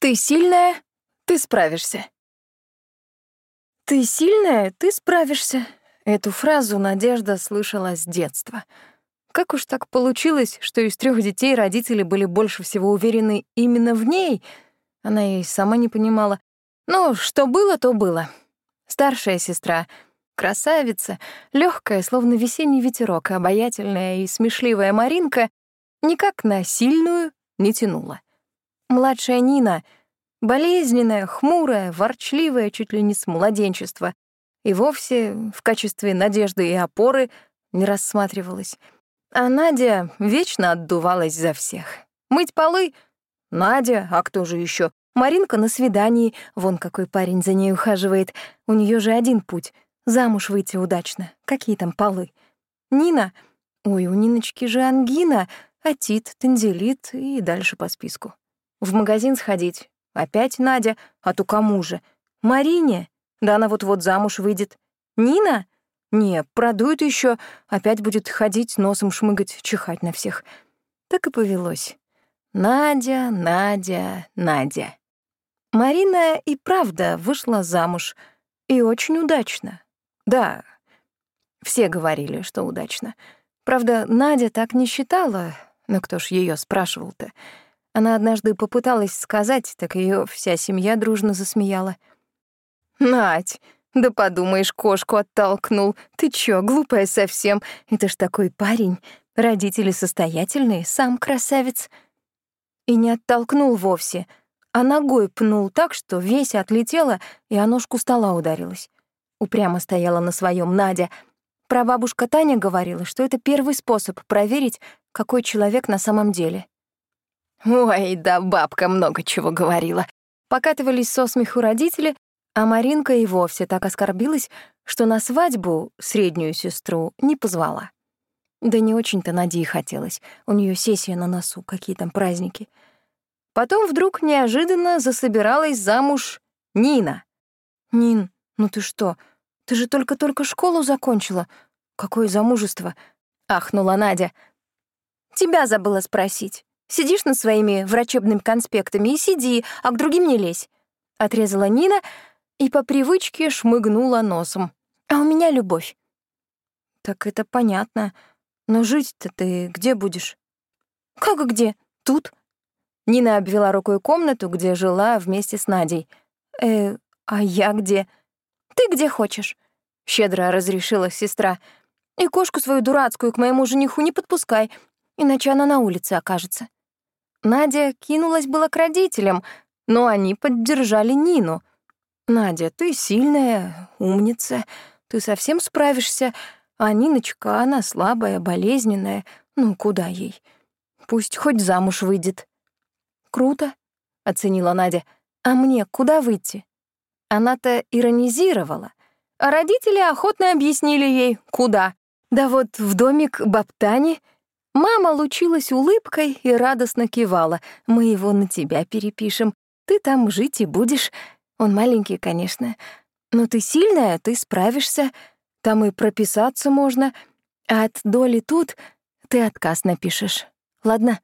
Ты сильная, ты справишься. Ты сильная, ты справишься. Эту фразу Надежда слышала с детства. Как уж так получилось, что из трех детей родители были больше всего уверены именно в ней, она и сама не понимала. Ну, что было, то было. Старшая сестра — красавица, легкая, словно весенний ветерок, обаятельная и смешливая Маринка никак на сильную не тянула. Младшая Нина — болезненная, хмурая, ворчливая чуть ли не с младенчества, и вовсе в качестве надежды и опоры не рассматривалась. А Надя вечно отдувалась за всех. Мыть полы — Надя, а кто же еще? Маринка на свидании, вон какой парень за ней ухаживает. У нее же один путь — замуж выйти удачно. Какие там полы? Нина? Ой, у Ниночки же ангина, атит, танзелит и дальше по списку. В магазин сходить. Опять Надя, а то кому же? Марине? Да она вот-вот замуж выйдет. Нина? Не, продует еще, опять будет ходить, носом шмыгать, чихать на всех. Так и повелось. Надя, Надя, Надя. Марина и правда вышла замуж. И очень удачно. Да, все говорили, что удачно. Правда, Надя так не считала, но кто ж ее спрашивал-то? Она однажды попыталась сказать, так ее вся семья дружно засмеяла. «Надь, да подумаешь, кошку оттолкнул. Ты чё, глупая совсем? Это ж такой парень. Родители состоятельные, сам красавец». И не оттолкнул вовсе, а ногой пнул так, что весь отлетела и о ножку стола ударилась. Упрямо стояла на своем Надя. Прабабушка Таня говорила, что это первый способ проверить, какой человек на самом деле. Ой, да бабка много чего говорила. Покатывались со смеху родители, а Маринка и вовсе так оскорбилась, что на свадьбу среднюю сестру не позвала. Да не очень-то Наде хотелось. У нее сессия на носу, какие там праздники. Потом вдруг неожиданно засобиралась замуж Нина. «Нин, ну ты что? Ты же только-только школу закончила. Какое замужество?» — ахнула Надя. «Тебя забыла спросить. Сидишь над своими врачебными конспектами и сиди, а к другим не лезь», — отрезала Нина и по привычке шмыгнула носом. «А у меня любовь». «Так это понятно. Но жить-то ты где будешь?» «Как где? Тут?» Нина обвела рукой комнату, где жила вместе с Надей. «Э, а я где?» «Ты где хочешь», — щедро разрешила сестра. «И кошку свою дурацкую к моему жениху не подпускай, иначе она на улице окажется». Надя кинулась было к родителям, но они поддержали Нину. «Надя, ты сильная, умница, ты совсем справишься, а Ниночка, она слабая, болезненная, ну куда ей? Пусть хоть замуж выйдет». «Круто», — оценила Надя. «А мне куда выйти?» Она-то иронизировала, а родители охотно объяснили ей, куда. Да вот в домик Баптани Мама лучилась улыбкой и радостно кивала. «Мы его на тебя перепишем. Ты там жить и будешь. Он маленький, конечно. Но ты сильная, ты справишься. Там и прописаться можно. А от доли тут ты отказ напишешь. Ладно?»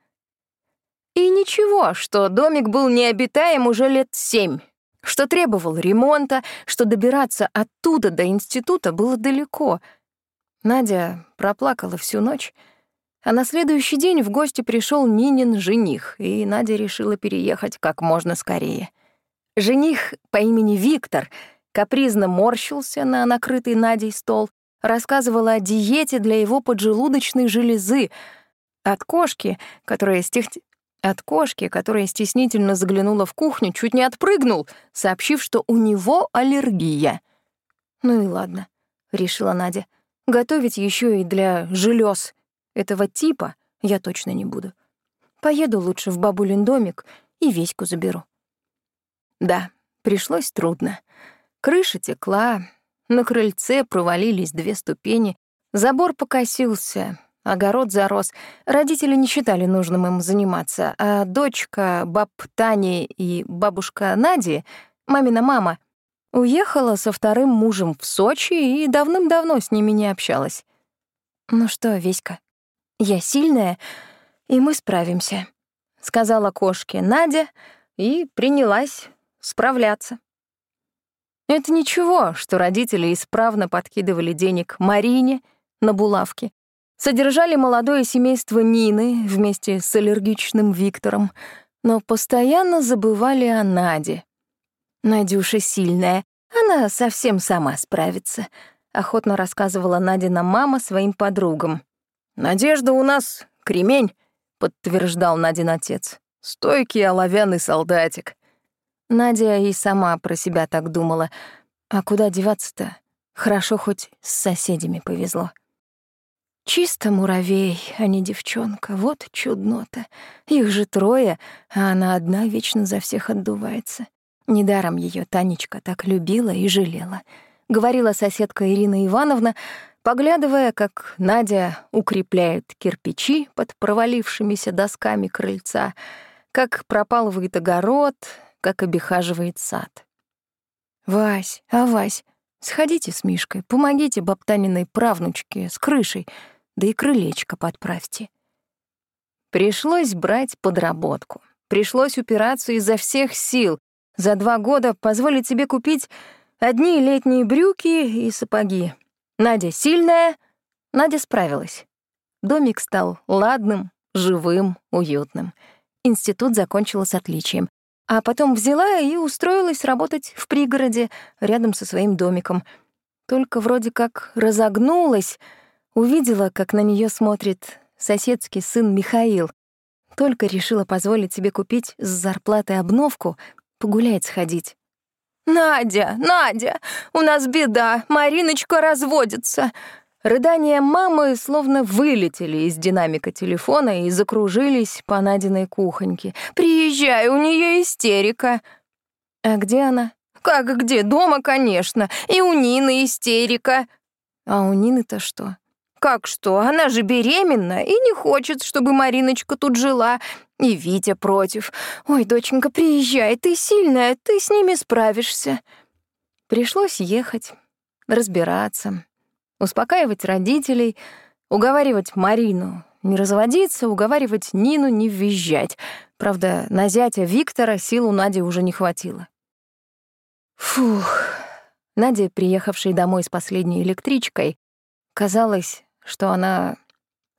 И ничего, что домик был необитаем уже лет семь, что требовал ремонта, что добираться оттуда до института было далеко. Надя проплакала всю ночь, а на следующий день в гости пришел Нинин жених, и Надя решила переехать как можно скорее. Жених по имени Виктор капризно морщился на накрытый Надей стол, рассказывал о диете для его поджелудочной железы, от кошки, которая стих... От кошки, которая стеснительно заглянула в кухню, чуть не отпрыгнул, сообщив, что у него аллергия. «Ну и ладно», — решила Надя. «Готовить еще и для желез этого типа я точно не буду. Поеду лучше в бабулин домик и Веську заберу». Да, пришлось трудно. Крыша текла, на крыльце провалились две ступени, забор покосился, Огород зарос. Родители не считали нужным им заниматься, а дочка, баб Тани и бабушка Нади, мамина мама, уехала со вторым мужем в Сочи и давным-давно с ними не общалась. «Ну что, Веська, я сильная, и мы справимся», — сказала кошке Надя, и принялась справляться. Это ничего, что родители исправно подкидывали денег Марине на булавки, содержали молодое семейство Нины вместе с аллергичным Виктором, но постоянно забывали о Наде. Надюша сильная, она совсем сама справится, охотно рассказывала Надина мама своим подругам. Надежда у нас кремень, подтверждал Надин отец. Стойкий оловянный солдатик. Надя и сама про себя так думала. А куда деваться-то? Хорошо, хоть с соседями повезло. Чисто муравей, а не девчонка. Вот чудно-то. Их же трое, а она одна вечно за всех отдувается. Недаром ее Танечка так любила и жалела. Говорила соседка Ирина Ивановна, поглядывая, как Надя укрепляет кирпичи под провалившимися досками крыльца, как пропалывает огород, как обихаживает сад. «Вась, а Вась, сходите с Мишкой, помогите бабтаниной правнучке с крышей, да и крылечко подправьте». Пришлось брать подработку. Пришлось упираться изо всех сил, за два года позволить себе купить одни летние брюки и сапоги. Надя сильная, Надя справилась. Домик стал ладным, живым, уютным. Институт закончила с отличием. А потом взяла и устроилась работать в пригороде, рядом со своим домиком. Только вроде как разогнулась, увидела, как на нее смотрит соседский сын Михаил. Только решила позволить себе купить с зарплаты обновку, Погулять сходить. «Надя, Надя, у нас беда, Мариночка разводится!» Рыдания мамы словно вылетели из динамика телефона и закружились по Надиной кухоньке. «Приезжай, у нее истерика!» «А где она?» «Как где? Дома, конечно. И у Нины истерика». «А у Нины-то что?» «Как что? Она же беременна и не хочет, чтобы Мариночка тут жила. И Витя против. Ой, доченька, приезжай, ты сильная, ты с ними справишься». Пришлось ехать, разбираться, успокаивать родителей, уговаривать Марину не разводиться, уговаривать Нину не визжать. Правда, на зятя Виктора сил у Нади уже не хватило. Фух. Надя, приехавшая домой с последней электричкой, казалось, что она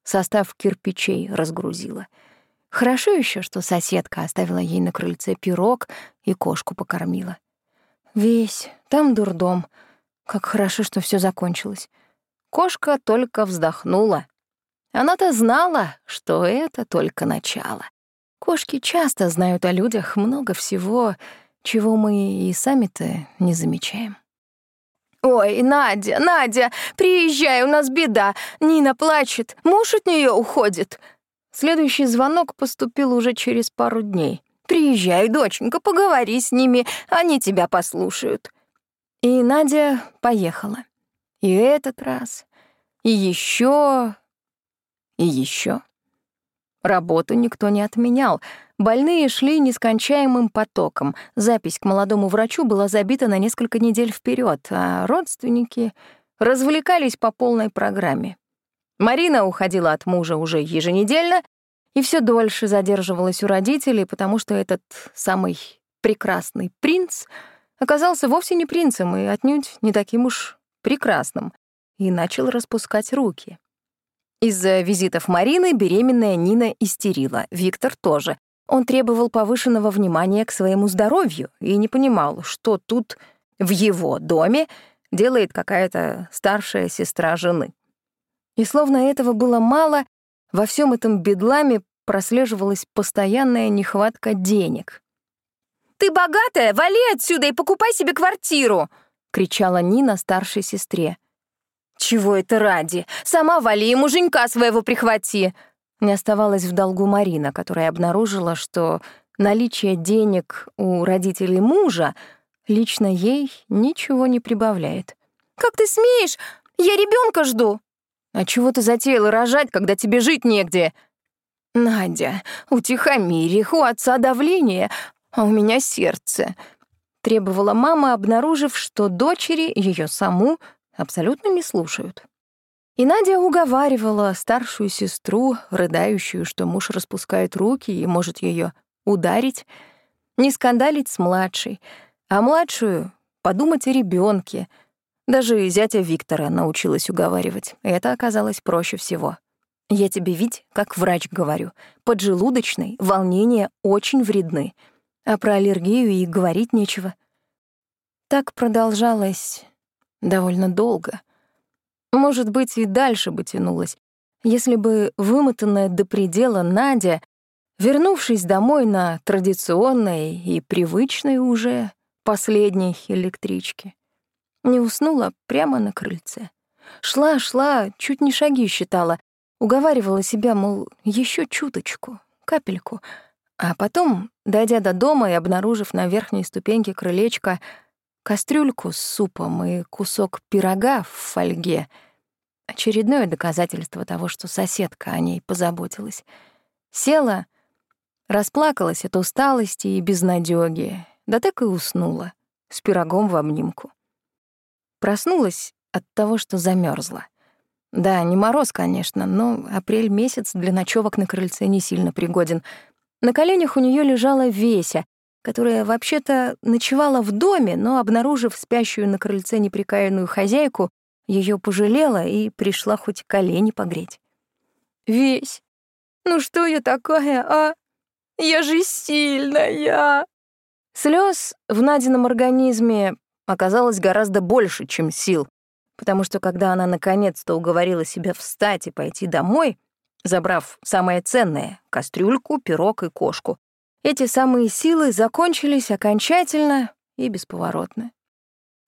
состав кирпичей разгрузила. Хорошо еще, что соседка оставила ей на крыльце пирог и кошку покормила. Весь, там дурдом. Как хорошо, что все закончилось. Кошка только вздохнула. Она-то знала, что это только начало. Кошки часто знают о людях много всего, чего мы и сами-то не замечаем. «Ой, Надя, Надя, приезжай, у нас беда. Нина плачет, муж от нее уходит». Следующий звонок поступил уже через пару дней. «Приезжай, доченька, поговори с ними, они тебя послушают». И Надя поехала. И этот раз, и еще, и еще. Работу никто не отменял. Больные шли нескончаемым потоком. Запись к молодому врачу была забита на несколько недель вперед, а родственники развлекались по полной программе. Марина уходила от мужа уже еженедельно и все дольше задерживалась у родителей, потому что этот самый прекрасный принц оказался вовсе не принцем и отнюдь не таким уж прекрасным, и начал распускать руки. Из-за визитов Марины беременная Нина истерила, Виктор тоже. Он требовал повышенного внимания к своему здоровью и не понимал, что тут, в его доме, делает какая-то старшая сестра жены. И словно этого было мало, во всем этом бедламе прослеживалась постоянная нехватка денег. «Ты богатая? Вали отсюда и покупай себе квартиру!» — кричала Нина старшей сестре. «Чего это ради? Сама вали и муженька своего прихвати!» Не оставалась в долгу Марина, которая обнаружила, что наличие денег у родителей мужа лично ей ничего не прибавляет. «Как ты смеешь? Я ребенка жду!» «А чего ты затеяла рожать, когда тебе жить негде?» «Надя, утихомирь их, у отца давление, а у меня сердце», — требовала мама, обнаружив, что дочери ее саму абсолютно не слушают. И Надя уговаривала старшую сестру, рыдающую, что муж распускает руки и может ее ударить. не скандалить с младшей, а младшую — подумать о ребенке. Даже зятя Виктора научилась уговаривать. Это оказалось проще всего. Я тебе, ведь, как врач говорю, поджелудочной волнения очень вредны, а про аллергию и говорить нечего. Так продолжалось довольно долго. Может быть, и дальше бы тянулось, если бы вымотанная до предела Надя, вернувшись домой на традиционной и привычной уже последней электричке, не уснула прямо на крыльце. Шла, шла, чуть не шаги считала, уговаривала себя, мол, еще чуточку, капельку, а потом, дойдя до дома и обнаружив на верхней ступеньке крылечка кастрюльку с супом и кусок пирога в фольге — Очередное доказательство того, что соседка о ней позаботилась. Села, расплакалась от усталости и безнадёги, да так и уснула, с пирогом в обнимку. Проснулась от того, что замерзла. Да, не мороз, конечно, но апрель месяц для ночевок на крыльце не сильно пригоден. На коленях у нее лежала Веся, которая вообще-то ночевала в доме, но, обнаружив спящую на крыльце неприкаянную хозяйку, ее пожалела и пришла хоть колени погреть. «Весь, ну что я такая, а? Я же сильная!» Слез в Надином организме оказалось гораздо больше, чем сил, потому что когда она наконец-то уговорила себя встать и пойти домой, забрав самое ценное — кастрюльку, пирог и кошку, эти самые силы закончились окончательно и бесповоротно.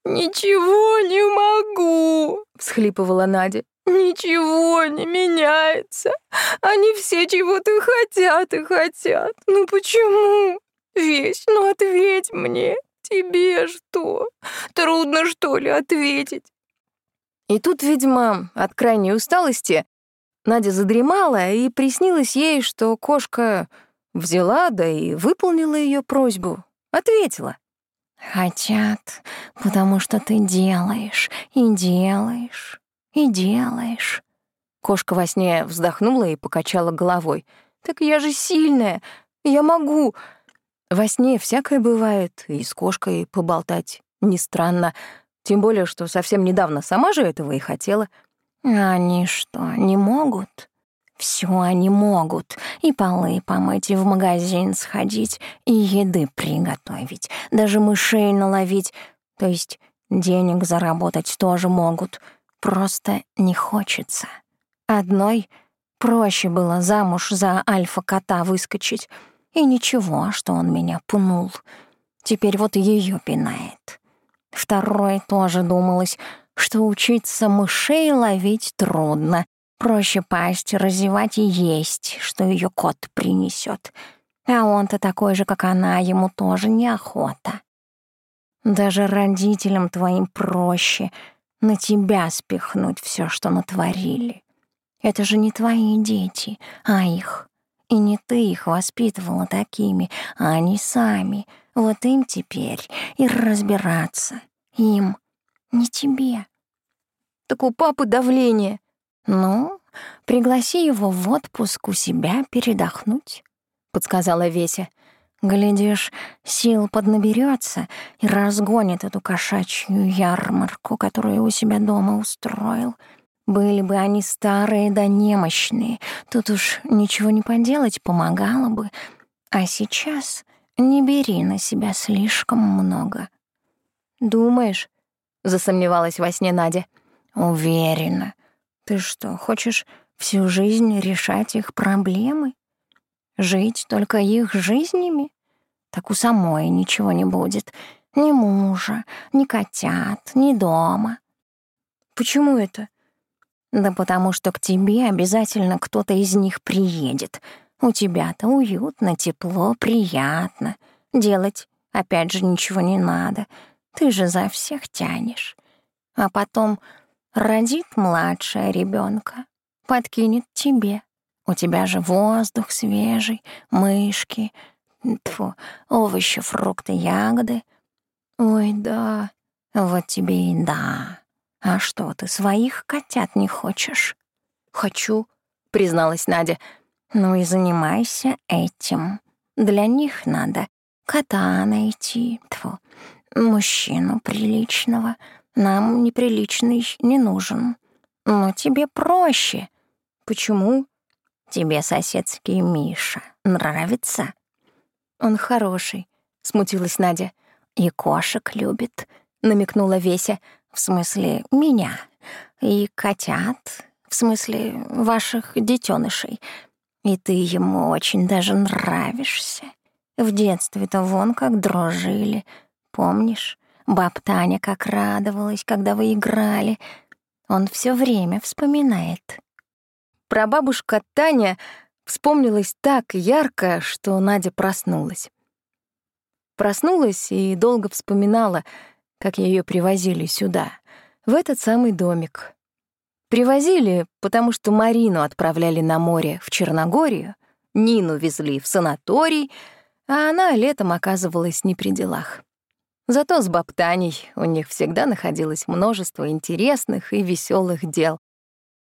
«Ничего не могу!» — всхлипывала Надя. «Ничего не меняется. Они все чего-то хотят и хотят. Ну почему? Весь, ну ответь мне. Тебе что? Трудно, что ли, ответить?» И тут, видимо, от крайней усталости Надя задремала, и приснилось ей, что кошка взяла, да и выполнила ее просьбу, ответила. Хотят, потому что ты делаешь и делаешь и делаешь. Кошка во сне вздохнула и покачала головой. «Так я же сильная, я могу». Во сне всякое бывает, и с кошкой поболтать не странно. Тем более, что совсем недавно сама же этого и хотела. «Они что, не могут?» Все они могут. И полы помыть, и в магазин сходить, и еды приготовить, даже мышей наловить. То есть денег заработать тоже могут. Просто не хочется. Одной проще было замуж за альфа-кота выскочить. И ничего, что он меня пнул. Теперь вот ее пинает. Второй тоже думалось, что учиться мышей ловить трудно, Проще пасть, разевать и есть, что ее кот принесет. А он-то такой же, как она, ему тоже неохота. Даже родителям твоим проще на тебя спихнуть все, что натворили. Это же не твои дети, а их. И не ты их воспитывала такими, а они сами. Вот им теперь и разбираться. Им, не тебе. Так у папы давление. «Ну, пригласи его в отпуск у себя передохнуть», — подсказала Веся. «Глядишь, сил поднаберется и разгонит эту кошачью ярмарку, которую у себя дома устроил. Были бы они старые да немощные, тут уж ничего не поделать, помогало бы. А сейчас не бери на себя слишком много». «Думаешь?» — засомневалась во сне Надя. «Уверена. Ты что, хочешь всю жизнь решать их проблемы? Жить только их жизнями? Так у самой ничего не будет. Ни мужа, ни котят, ни дома. Почему это? Да потому что к тебе обязательно кто-то из них приедет. У тебя-то уютно, тепло, приятно. Делать, опять же, ничего не надо. Ты же за всех тянешь. А потом Родит младшая ребенка, подкинет тебе. У тебя же воздух свежий, мышки, тьфу, овощи, фрукты, ягоды. Ой, да, вот тебе и да. А что, ты своих котят не хочешь? Хочу, призналась Надя. Ну и занимайся этим. Для них надо кота найти, тьфу, мужчину приличного. Нам неприличный не нужен. Но тебе проще. Почему? Тебе соседский Миша нравится? Он хороший, смутилась Надя. И кошек любит, намекнула Веся. В смысле, меня. И котят, в смысле, ваших детенышей. И ты ему очень даже нравишься. В детстве-то вон как дружили. Помнишь? Баб Таня как радовалась, когда вы играли. Он все время вспоминает. Прабабушка Таня вспомнилась так ярко, что Надя проснулась. Проснулась и долго вспоминала, как ее привозили сюда, в этот самый домик. Привозили, потому что Марину отправляли на море в Черногорию, Нину везли в санаторий, а она летом оказывалась не при делах. Зато с Баптаней у них всегда находилось множество интересных и веселых дел.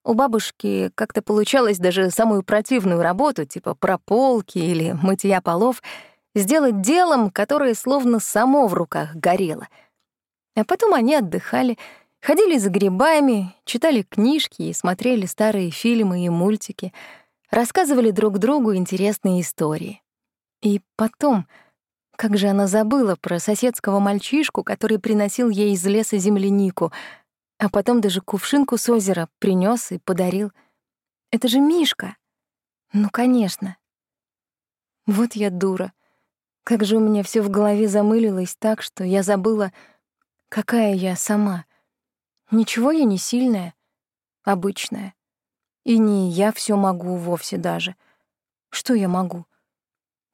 У бабушки как-то получалось даже самую противную работу, типа прополки или мытья полов, сделать делом, которое словно само в руках горело. А потом они отдыхали, ходили за грибами, читали книжки и смотрели старые фильмы и мультики, рассказывали друг другу интересные истории. И потом как же она забыла про соседского мальчишку, который приносил ей из леса землянику, а потом даже кувшинку с озера принес и подарил. Это же Мишка. Ну, конечно. Вот я дура. Как же у меня все в голове замылилось так, что я забыла, какая я сама. Ничего я не сильная, обычная. И не я все могу вовсе даже. Что я могу?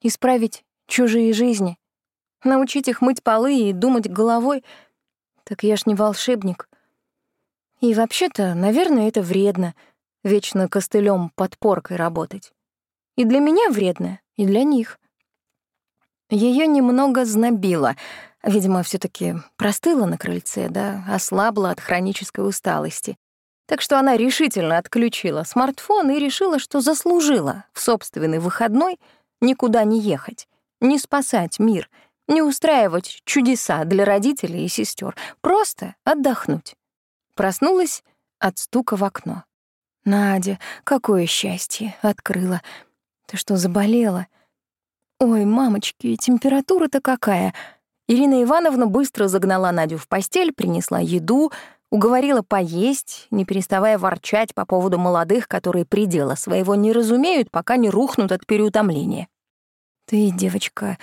Исправить чужие жизни. Научить их мыть полы и думать головой. Так я ж не волшебник. И вообще-то, наверное, это вредно — вечно костылем подпоркой работать. И для меня вредно, и для них. Ее немного знобило. Видимо, все таки простыла на крыльце, да, ослабла от хронической усталости. Так что она решительно отключила смартфон и решила, что заслужила в собственный выходной никуда не ехать не спасать мир, не устраивать чудеса для родителей и сестер, просто отдохнуть. Проснулась от стука в окно. «Надя, какое счастье!» — открыла. «Ты что, заболела?» «Ой, мамочки, температура-то какая!» Ирина Ивановна быстро загнала Надю в постель, принесла еду, уговорила поесть, не переставая ворчать по поводу молодых, которые предела своего не разумеют, пока не рухнут от переутомления. Ты, девочка,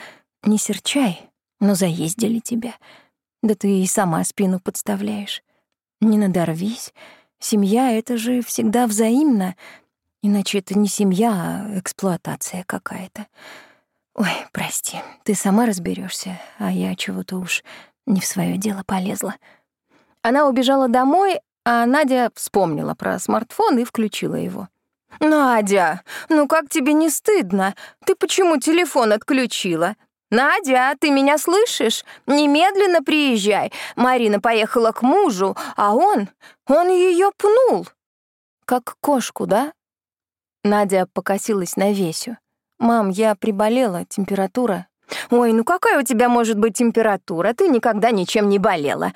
не серчай, но заездили тебя. Да ты и сама спину подставляешь. Не надорвись. Семья — это же всегда взаимно. Иначе это не семья, а эксплуатация какая-то. Ой, прости, ты сама разберешься, а я чего-то уж не в свое дело полезла. Она убежала домой, а Надя вспомнила про смартфон и включила его. «Надя, ну как тебе не стыдно? Ты почему телефон отключила?» «Надя, ты меня слышишь? Немедленно приезжай. Марина поехала к мужу, а он... он ее пнул». «Как кошку, да?» Надя покосилась на Весю. «Мам, я приболела, температура». «Ой, ну какая у тебя может быть температура? Ты никогда ничем не болела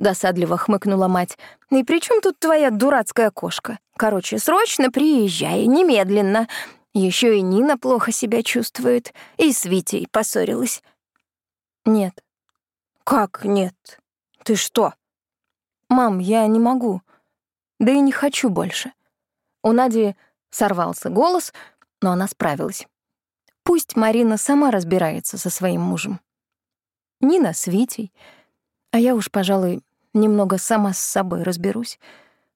досадливо хмыкнула мать. «И при чем тут твоя дурацкая кошка? Короче, срочно приезжай, немедленно. Еще и Нина плохо себя чувствует, и с Витей поссорилась». «Нет». «Как нет? Ты что?» «Мам, я не могу. Да и не хочу больше». У Нади сорвался голос, но она справилась. Пусть Марина сама разбирается со своим мужем. Нина с Витей, а я уж, пожалуй, немного сама с собой разберусь.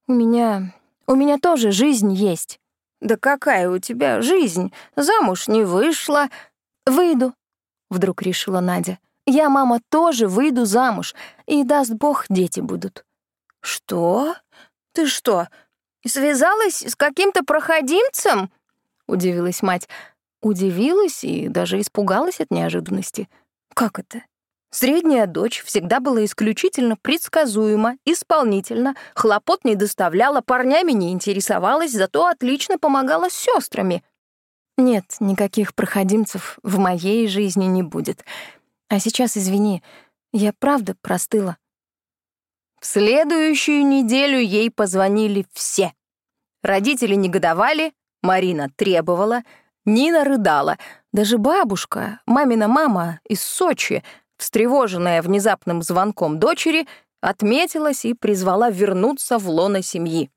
У меня... у меня тоже жизнь есть». «Да какая у тебя жизнь? Замуж не вышла». «Выйду», — вдруг решила Надя. «Я, мама, тоже выйду замуж, и, даст бог, дети будут». «Что? Ты что, связалась с каким-то проходимцем?» — удивилась мать. Удивилась и даже испугалась от неожиданности. «Как это? Средняя дочь всегда была исключительно предсказуема, исполнительна, хлопот не доставляла, парнями не интересовалась, зато отлично помогала с сестрами. Нет, никаких проходимцев в моей жизни не будет. А сейчас, извини, я правда простыла. В следующую неделю ей позвонили все. Родители негодовали, Марина требовала, Нина рыдала. Даже бабушка, мамина мама из Сочи, встревоженная внезапным звонком дочери, отметилась и призвала вернуться в лоно семьи.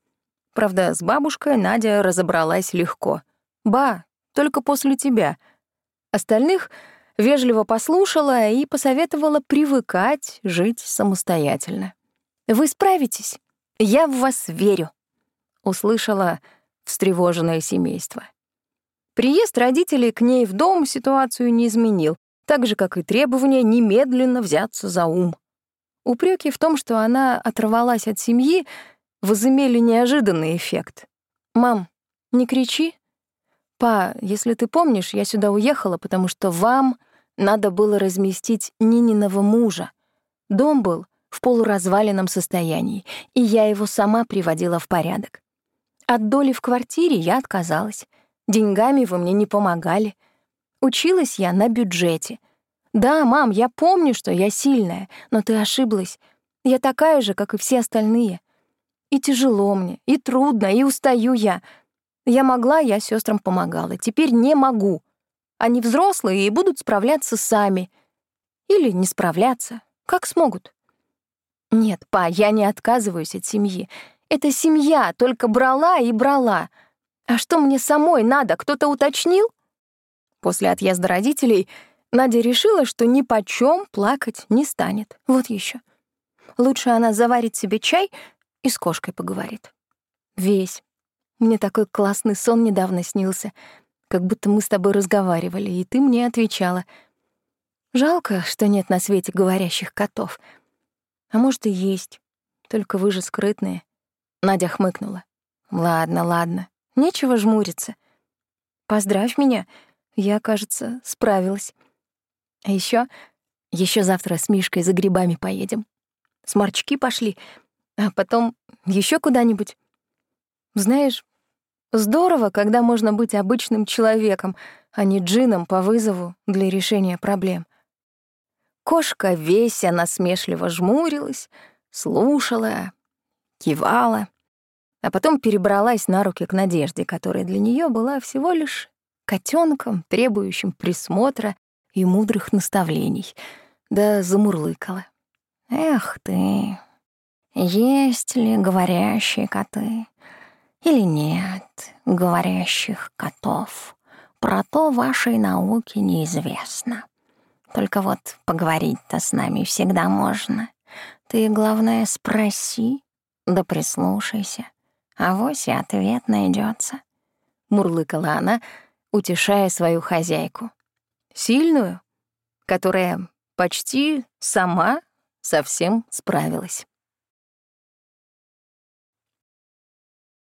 Правда, с бабушкой Надя разобралась легко. «Ба, только после тебя». Остальных вежливо послушала и посоветовала привыкать жить самостоятельно. «Вы справитесь. Я в вас верю», — услышала встревоженное семейство. Приезд родителей к ней в дом ситуацию не изменил, так же, как и требование немедленно взяться за ум. Упреки в том, что она оторвалась от семьи, возымели неожиданный эффект. «Мам, не кричи. Па, если ты помнишь, я сюда уехала, потому что вам надо было разместить Нининого мужа. Дом был в полуразваленном состоянии, и я его сама приводила в порядок. От доли в квартире я отказалась. Деньгами вы мне не помогали. Училась я на бюджете. Да, мам, я помню, что я сильная, но ты ошиблась. Я такая же, как и все остальные. И тяжело мне, и трудно, и устаю я. Я могла, я сестрам помогала. Теперь не могу. Они взрослые и будут справляться сами. Или не справляться, как смогут. Нет, па, я не отказываюсь от семьи. Это семья только брала и брала. А что мне самой надо, кто-то уточнил? После отъезда родителей Надя решила, что ни почем плакать не станет. Вот еще. Лучше она заварит себе чай и с кошкой поговорит. Весь. Мне такой классный сон недавно снился, как будто мы с тобой разговаривали, и ты мне отвечала. Жалко, что нет на свете говорящих котов. А может, и есть, только вы же скрытные. Надя хмыкнула. Ладно, ладно, нечего жмуриться. Поздравь меня, я, кажется, справилась. А еще, еще завтра с Мишкой за грибами поедем. Сморчки пошли, а потом еще куда-нибудь. Знаешь, здорово, когда можно быть обычным человеком, а не джином по вызову для решения проблем. Кошка веся насмешливо жмурилась, слушала, кивала, а потом перебралась на руки к Надежде, которая для нее была всего лишь котенком, требующим присмотра и мудрых наставлений, да замурлыкала. «Эх ты, есть ли говорящие коты или нет говорящих котов? Про то вашей науке неизвестно. Только вот поговорить-то с нами всегда можно. Ты, главное, спроси, да прислушайся, а вось и ответ найдется. Мурлыкала она, утешая свою хозяйку. Сильную, которая почти сама совсем справилась.